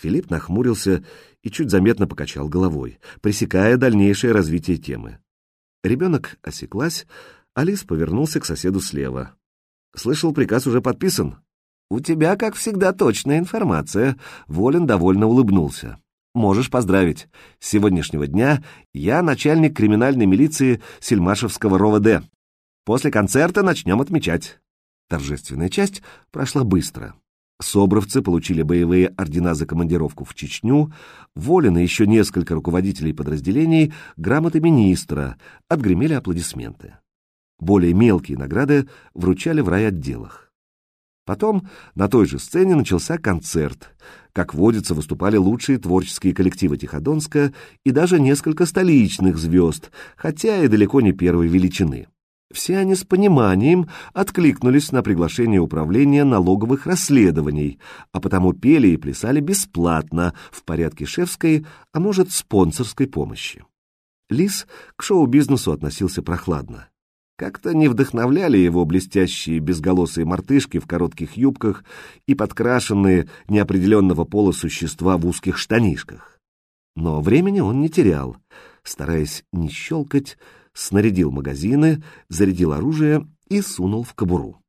Филипп нахмурился и чуть заметно покачал головой, пресекая дальнейшее развитие темы. Ребенок осеклась, Алис повернулся к соседу слева. «Слышал, приказ уже подписан?» «У тебя, как всегда, точная информация», — Волин довольно улыбнулся. «Можешь поздравить. С сегодняшнего дня я начальник криминальной милиции Сельмашевского РОВД. После концерта начнем отмечать». Торжественная часть прошла быстро. Собровцы получили боевые ордена за командировку в Чечню, Волин и еще несколько руководителей подразделений грамоты министра, отгремели аплодисменты. Более мелкие награды вручали в райотделах. Потом на той же сцене начался концерт. Как водится, выступали лучшие творческие коллективы Тиходонска и даже несколько столичных звезд, хотя и далеко не первой величины. Все они с пониманием откликнулись на приглашение управления налоговых расследований, а потому пели и плясали бесплатно, в порядке шефской, а может, спонсорской помощи. Лис к шоу-бизнесу относился прохладно. Как-то не вдохновляли его блестящие безголосые мартышки в коротких юбках и подкрашенные неопределенного пола существа в узких штанишках. Но времени он не терял, стараясь не щелкать, снарядил магазины, зарядил оружие и сунул в кобуру.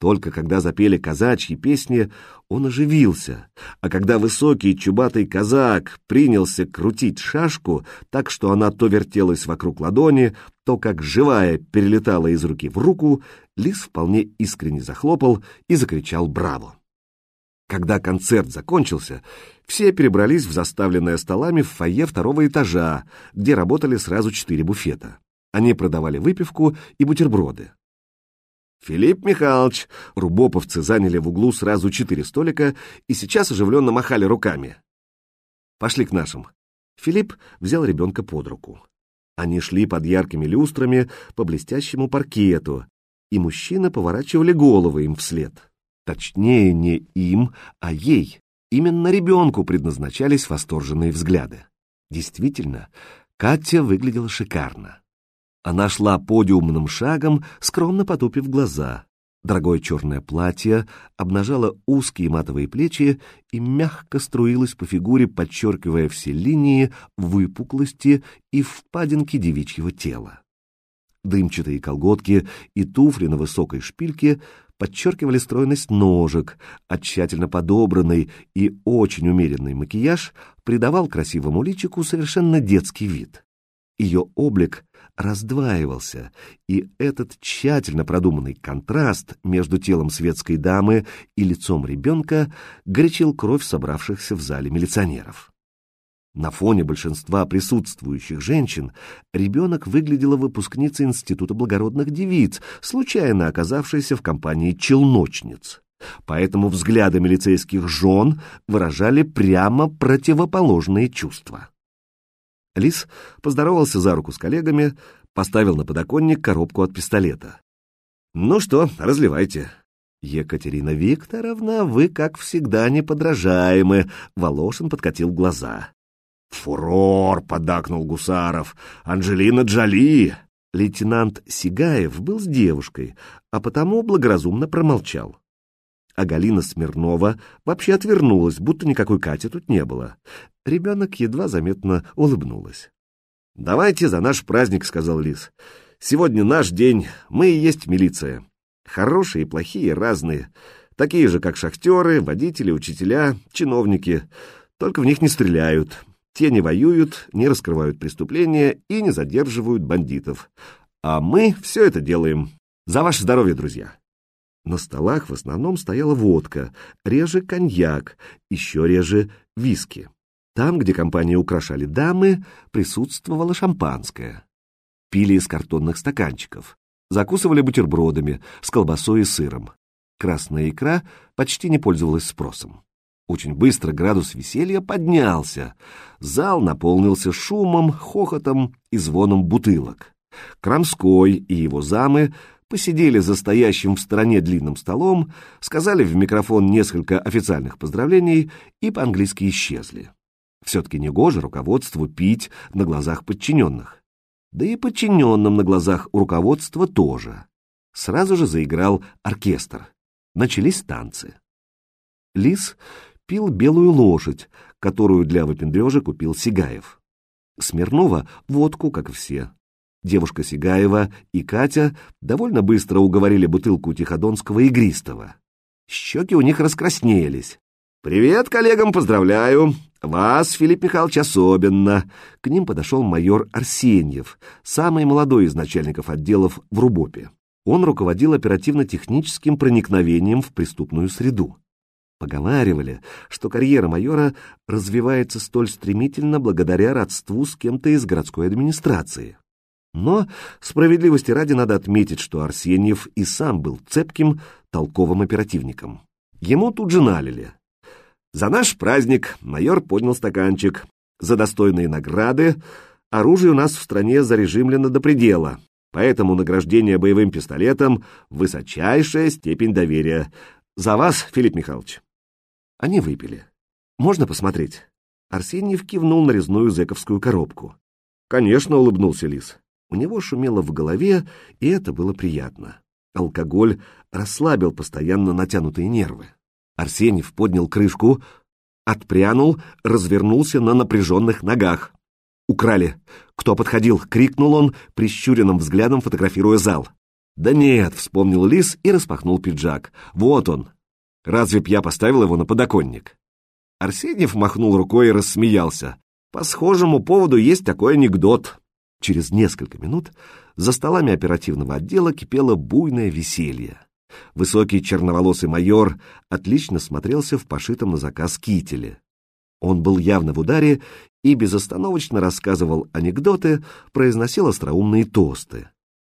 Только когда запели казачьи песни, он оживился, а когда высокий чубатый казак принялся крутить шашку так, что она то вертелась вокруг ладони, то, как живая, перелетала из руки в руку, лис вполне искренне захлопал и закричал «Браво!». Когда концерт закончился, все перебрались в заставленное столами в фойе второго этажа, где работали сразу четыре буфета. Они продавали выпивку и бутерброды. Филипп Михайлович, рубоповцы заняли в углу сразу четыре столика и сейчас оживленно махали руками. Пошли к нашим. Филипп взял ребенка под руку. Они шли под яркими люстрами по блестящему паркету, и мужчины поворачивали головы им вслед. Точнее, не им, а ей. Именно ребенку предназначались восторженные взгляды. Действительно, Катя выглядела шикарно. Она шла подиумным шагом, скромно потупив глаза. Дорогое черное платье обнажало узкие матовые плечи и мягко струилось по фигуре, подчеркивая все линии, выпуклости и впадинки девичьего тела. Дымчатые колготки и туфли на высокой шпильке подчеркивали стройность ножек, а тщательно подобранный и очень умеренный макияж придавал красивому личику совершенно детский вид. Ее облик раздваивался, и этот тщательно продуманный контраст между телом светской дамы и лицом ребенка горячил кровь собравшихся в зале милиционеров. На фоне большинства присутствующих женщин ребенок выглядела выпускницей Института благородных девиц, случайно оказавшейся в компании челночниц. Поэтому взгляды милицейских жен выражали прямо противоположные чувства. Лис поздоровался за руку с коллегами, поставил на подоконник коробку от пистолета. «Ну что, разливайте». «Екатерина Викторовна, вы, как всегда, неподражаемы», — Волошин подкатил глаза. «Фурор!» — подакнул Гусаров. «Анжелина Джоли!» Лейтенант Сигаев был с девушкой, а потому благоразумно промолчал. А Галина Смирнова вообще отвернулась, будто никакой Кати тут не было. Ребенок едва заметно улыбнулась. «Давайте за наш праздник», — сказал Лис. «Сегодня наш день, мы и есть милиция. Хорошие и плохие разные, такие же, как шахтеры, водители, учителя, чиновники. Только в них не стреляют. Те не воюют, не раскрывают преступления и не задерживают бандитов. А мы все это делаем. За ваше здоровье, друзья!» На столах в основном стояла водка, реже коньяк, еще реже виски. Там, где компании украшали дамы, присутствовало шампанское. Пили из картонных стаканчиков, закусывали бутербродами с колбасой и сыром. Красная икра почти не пользовалась спросом. Очень быстро градус веселья поднялся. Зал наполнился шумом, хохотом и звоном бутылок. Крамской и его замы посидели за стоящим в стороне длинным столом, сказали в микрофон несколько официальных поздравлений и по-английски исчезли. Все-таки негоже руководству пить на глазах подчиненных. Да и подчиненным на глазах у руководства тоже. Сразу же заиграл оркестр. Начались танцы. Лис пил белую лошадь, которую для выпендрежа купил Сигаев. Смирнова — водку, как все. Девушка Сигаева и Катя довольно быстро уговорили бутылку Тиходонского игристого. Щеки у них раскраснелись. «Привет коллегам, поздравляю! Вас, Филипп Михайлович, особенно!» К ним подошел майор Арсеньев, самый молодой из начальников отделов в Рубопе. Он руководил оперативно-техническим проникновением в преступную среду. Поговаривали, что карьера майора развивается столь стремительно благодаря родству с кем-то из городской администрации. Но, справедливости ради, надо отметить, что Арсеньев и сам был цепким, толковым оперативником. Ему тут же налили. За наш праздник майор поднял стаканчик. За достойные награды оружие у нас в стране зарежимлено до предела, поэтому награждение боевым пистолетом — высочайшая степень доверия. За вас, Филипп Михайлович. Они выпили. Можно посмотреть? Арсеньев кивнул на резную зэковскую коробку. Конечно, улыбнулся Лис. У него шумело в голове, и это было приятно. Алкоголь расслабил постоянно натянутые нервы. Арсеньев поднял крышку, отпрянул, развернулся на напряженных ногах. «Украли! Кто подходил?» — крикнул он, прищуренным взглядом фотографируя зал. «Да нет», — вспомнил Лис и распахнул пиджак. «Вот он! Разве б я поставил его на подоконник?» Арсеньев махнул рукой и рассмеялся. «По схожему поводу есть такой анекдот». Через несколько минут за столами оперативного отдела кипело буйное веселье. Высокий черноволосый майор отлично смотрелся в пошитом на заказ кителе. Он был явно в ударе и безостановочно рассказывал анекдоты, произносил остроумные тосты.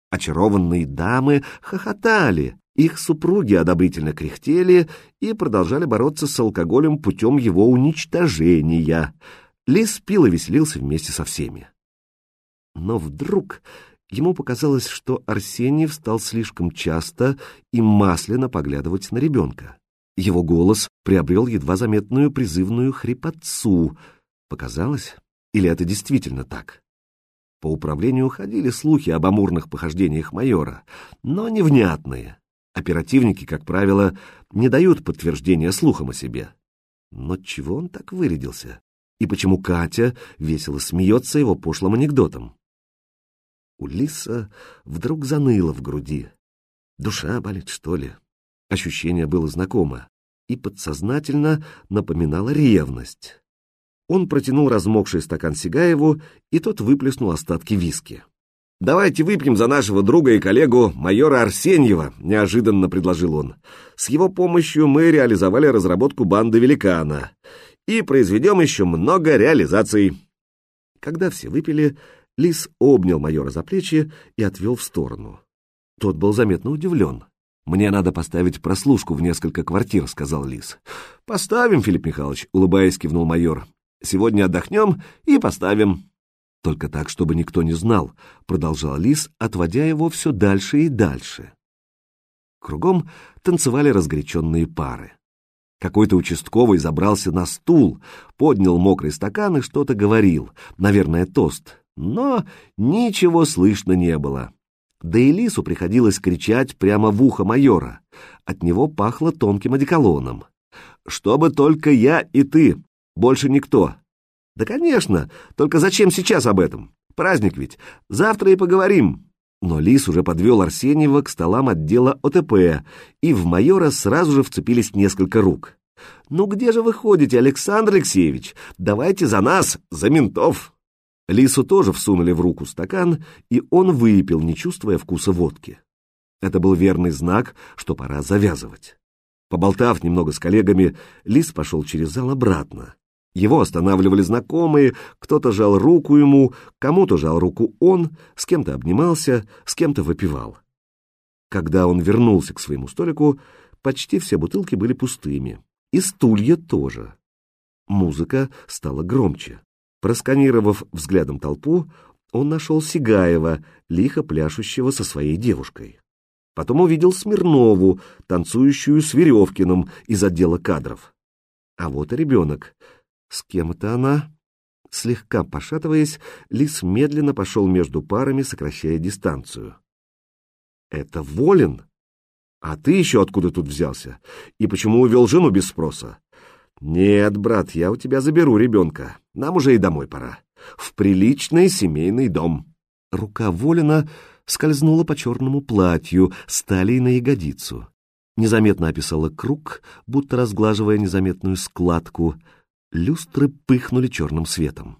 Очарованные дамы хохотали, их супруги одобрительно кряхтели и продолжали бороться с алкоголем путем его уничтожения. Лис пил и веселился вместе со всеми. Но вдруг ему показалось, что Арсений стал слишком часто и масляно поглядывать на ребенка. Его голос приобрел едва заметную призывную хрипотцу. Показалось? Или это действительно так? По управлению ходили слухи об амурных похождениях майора, но невнятные. Оперативники, как правило, не дают подтверждения слухам о себе. Но чего он так вырядился? И почему Катя весело смеется его пошлым анекдотом? У Лиса вдруг заныло в груди. Душа болит, что ли? Ощущение было знакомо и подсознательно напоминало ревность. Он протянул размокший стакан Сигаеву, и тот выплеснул остатки виски. «Давайте выпьем за нашего друга и коллегу майора Арсеньева», — неожиданно предложил он. «С его помощью мы реализовали разработку банды «Великана» и произведем еще много реализаций». Когда все выпили, Лис обнял майора за плечи и отвел в сторону. Тот был заметно удивлен. «Мне надо поставить прослушку в несколько квартир», — сказал Лис. «Поставим, Филипп Михайлович», — улыбаясь, кивнул майор. «Сегодня отдохнем и поставим». «Только так, чтобы никто не знал», — продолжал Лис, отводя его все дальше и дальше. Кругом танцевали разгоряченные пары. Какой-то участковый забрался на стул, поднял мокрый стакан и что-то говорил, наверное, тост, но ничего слышно не было. Да и Лису приходилось кричать прямо в ухо майора. От него пахло тонким одеколоном. «Чтобы только я и ты, больше никто». «Да, конечно, только зачем сейчас об этом? Праздник ведь, завтра и поговорим». Но Лис уже подвел Арсеньева к столам отдела ОТП, и в майора сразу же вцепились несколько рук. «Ну где же вы ходите, Александр Алексеевич? Давайте за нас, за ментов!» Лису тоже всунули в руку стакан, и он выпил, не чувствуя вкуса водки. Это был верный знак, что пора завязывать. Поболтав немного с коллегами, Лис пошел через зал обратно. Его останавливали знакомые, кто-то жал руку ему, кому-то жал руку он, с кем-то обнимался, с кем-то выпивал. Когда он вернулся к своему столику, почти все бутылки были пустыми, и стулья тоже. Музыка стала громче. Просканировав взглядом толпу, он нашел Сигаева, лихо пляшущего со своей девушкой. Потом увидел Смирнову, танцующую с Веревкиным из отдела кадров. А вот и ребенок. С кем это она? Слегка пошатываясь, Лис медленно пошел между парами, сокращая дистанцию. «Это Волин? А ты еще откуда тут взялся? И почему увел жену без спроса? «Нет, брат, я у тебя заберу ребенка. Нам уже и домой пора. В приличный семейный дом». Рука Волина скользнула по черному платью, стали на ягодицу. Незаметно описала круг, будто разглаживая незаметную складку. Люстры пыхнули черным светом.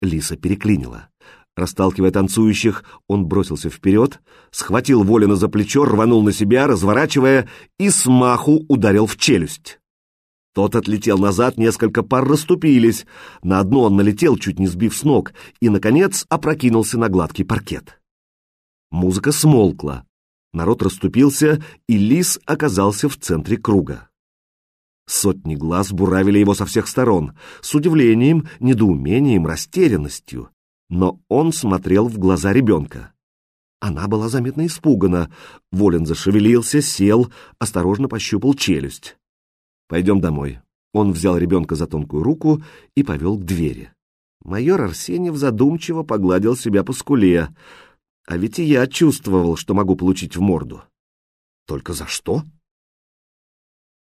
Лиса переклинила. Расталкивая танцующих, он бросился вперед, схватил Волина за плечо, рванул на себя, разворачивая, и смаху ударил в челюсть. Тот отлетел назад, несколько пар расступились. На одно он налетел, чуть не сбив с ног, и, наконец, опрокинулся на гладкий паркет. Музыка смолкла. Народ расступился, и лис оказался в центре круга. Сотни глаз буравили его со всех сторон, с удивлением, недоумением, растерянностью. Но он смотрел в глаза ребенка. Она была заметно испугана. Волин зашевелился, сел, осторожно пощупал челюсть. «Пойдем домой». Он взял ребенка за тонкую руку и повел к двери. Майор Арсеньев задумчиво погладил себя по скуле. А ведь и я чувствовал, что могу получить в морду. Только за что?